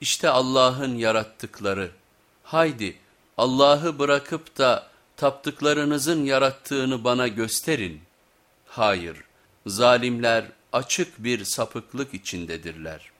İşte Allah'ın yarattıkları. Haydi Allah'ı bırakıp da taptıklarınızın yarattığını bana gösterin. Hayır, zalimler açık bir sapıklık içindedirler.''